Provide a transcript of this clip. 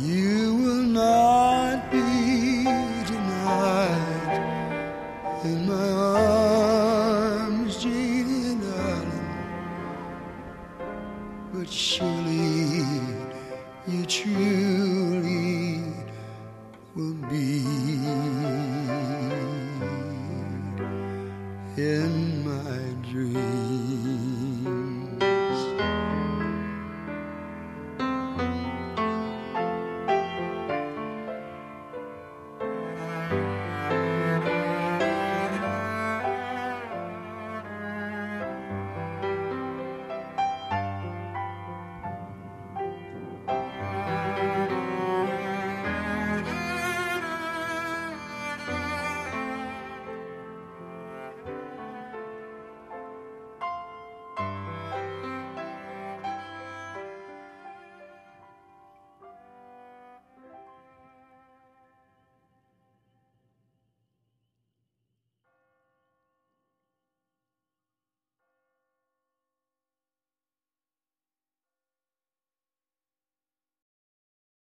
You will not be denied in my arms, Jane Janie darling. But surely you truly will be in my dreams.